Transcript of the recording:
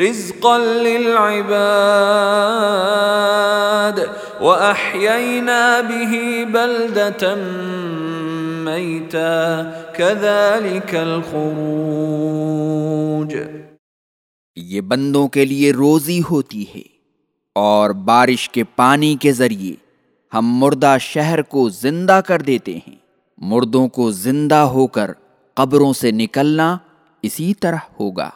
رزقا للعباد وأحيينا به بلدة ميتا كذلك الخروج یہ بندوں کے لیے روزی ہوتی ہے اور بارش کے پانی کے ذریعے ہم مردہ شہر کو زندہ کر دیتے ہیں۔ مردوں کو زندہ ہو کر قبروں سے نکلنا اسی طرح ہوگا۔